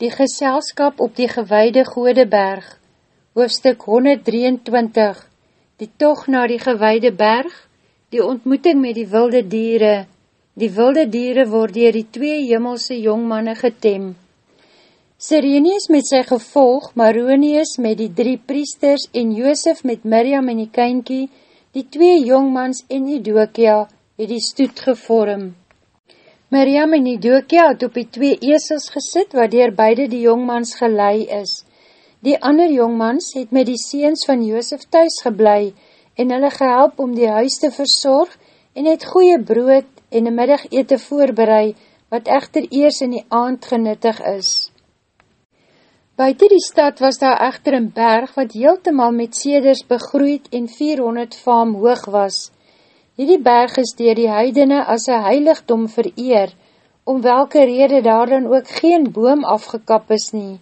Die geselskap op die gewaide Godeberg, hoofstuk 123, die toch na die gewaide berg, die ontmoeting met die wilde diere, die wilde diere word dier die twee jimmelse jongmanne getem. Sirenius met sy gevolg, Maronius met die drie priesters en Joosef met Miriam en die kynkie, die twee jongmans en Idokia, het die stoet gevorm. Miriam en Idokia het op die twee esels gesit, waardoor beide die jongmans gelei is. Die ander jongmans het met die seens van Joosef thuis geblei en hulle gehelp om die huis te verzorg en het goeie brood en een middag ete voorbereid, wat echter eers in die aand genuttig is. Buiten die stad was daar echter een berg wat heeltemaal met seders begroeid en 400 faam hoog was. Hierdie berg is dier die heidene as een heiligdom vereer, om welke rede daar dan ook geen boom afgekap is nie.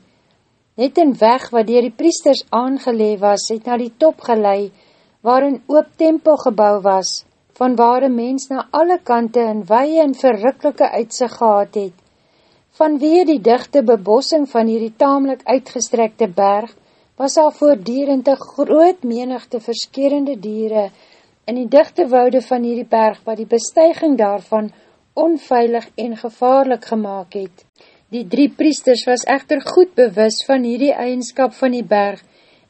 Net een weg wat dier die priesters aangeleef was, het na die top gelei, waar een oop tempel gebouw was, van waar een mens na alle kante in weie en verrukkelike uitsig gehad het. Vanweer die dichte bebossing van hierdie tamelijk uitgestrekte berg, was al voordierend een groot menigte verskerende dieren, in die dichte woude van hierdie berg, wat die bestuiging daarvan onveilig en gevaarlik gemaakt het. Die drie priesters was echter goed bewus van hierdie eigenskap van die berg,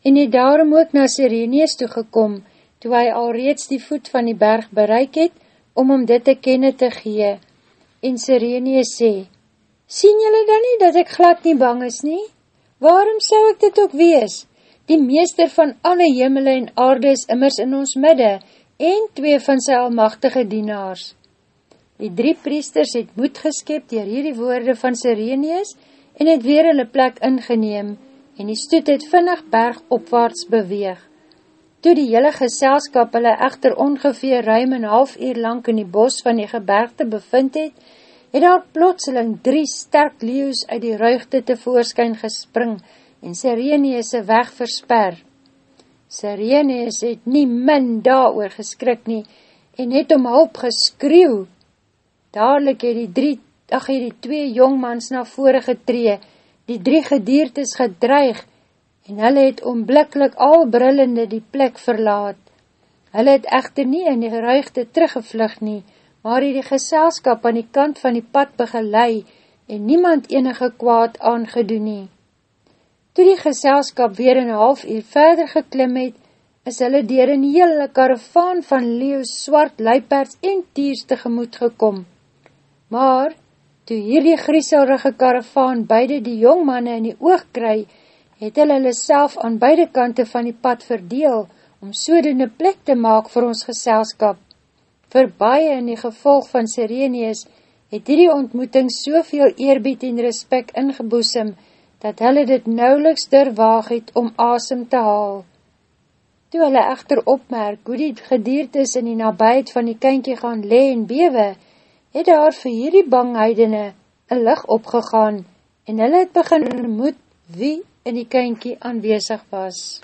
en het daarom ook na Sireneus toegekom, toe hy alreeds die voet van die berg bereik het, om om dit te kenne te gee. En Sireneus sê, Sien julle dan nie, dat ek glad nie bang is nie? Waarom sou ek dit ook wees? Die meester van alle jemele en aarde is immers in ons midde, en twee van sy almachtige dienaars. Die drie priesters het moed geskep dier hierdie woorde van Sireneus en het weer hulle plek ingeneem en die stoet het vinnig berg opwaarts beweeg. Toe die hele geselskap hulle echter ongeveer ruim en half uur lang in die bos van die gebergte bevind het, het daar plotseling drie sterk leeuws uit die ruigte tevoorskyn gespring en Sireneus weg versper. Sireneus het nie min daar oor geskrik nie en het om hulp geskreeuw. Dadelijk het die drie, ach het die twee jongmans na vore getree, die drie gediertes gedreig en hulle het onblikkelijk al brillende die plek verlaat. Hulle het echter nie in die ruigte teruggevlug nie, maar het die geselskap aan die kant van die pad begelei en niemand enige kwaad aangedoen nie. Toe die geselskap weer in half uur verder geklim het, is hulle dier een hele karavaan van leeuws, swart, luiperds en tiers tegemoet gekom. Maar, toe hierdie grieselrige karavaan beide die jongmanne in die oog kry, het hulle hulle self aan beide kante van die pad verdeel, om so die plek te maak vir ons geselskap. Vir baie in die gevolg van Sireneus, het hierdie ontmoeting soveel eerbied en respect ingeboesem, dat hulle dit nauweliks durwaag het om asem te haal. Toe hulle echter opmerk hoe die gediertes in die nabijheid van die kynkie gaan le en bewe, het daar vir hierdie bangheidene een licht opgegaan en hulle het begin moed wie in die kynkie aanwezig was.